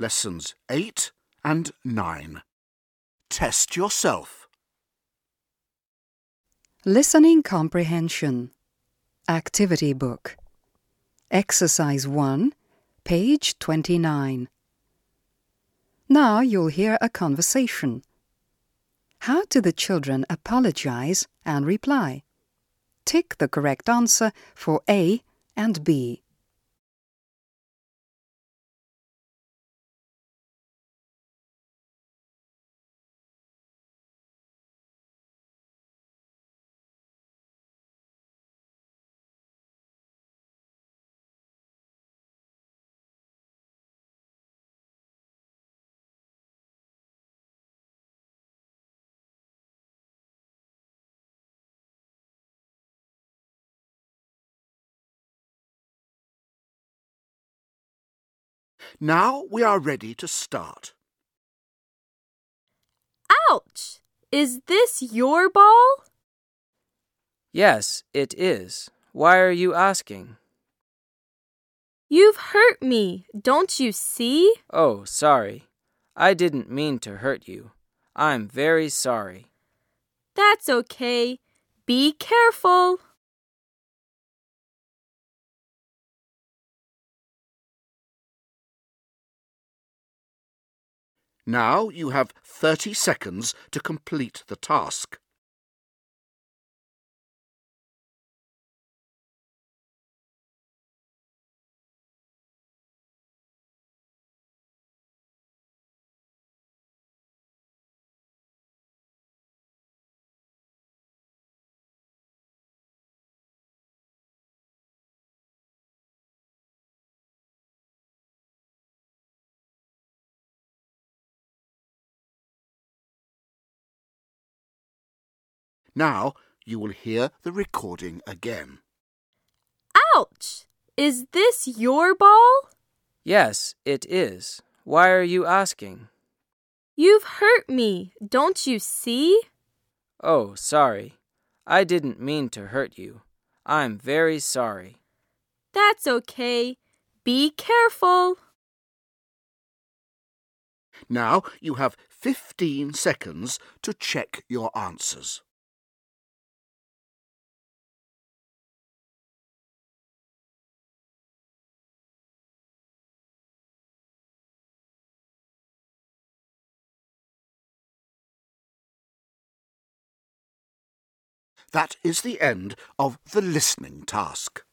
Lessons 8 and 9. Test yourself. Listening Comprehension Activity Book Exercise 1, page 29. Now you'll hear a conversation. How do the children apologize and reply? Tick the correct answer for A and B. Now we are ready to start. Ouch! Is this your ball? Yes, it is. Why are you asking? You've hurt me, don't you see? Oh, sorry. I didn't mean to hurt you. I'm very sorry. That's okay. Be careful. Now you have 30 seconds to complete the task. Now you will hear the recording again. Ouch! Is this your ball? Yes, it is. Why are you asking? You've hurt me, don't you see? Oh, sorry. I didn't mean to hurt you. I'm very sorry. That's okay. Be careful. Now you have 15 seconds to check your answers. That is the end of the listening task.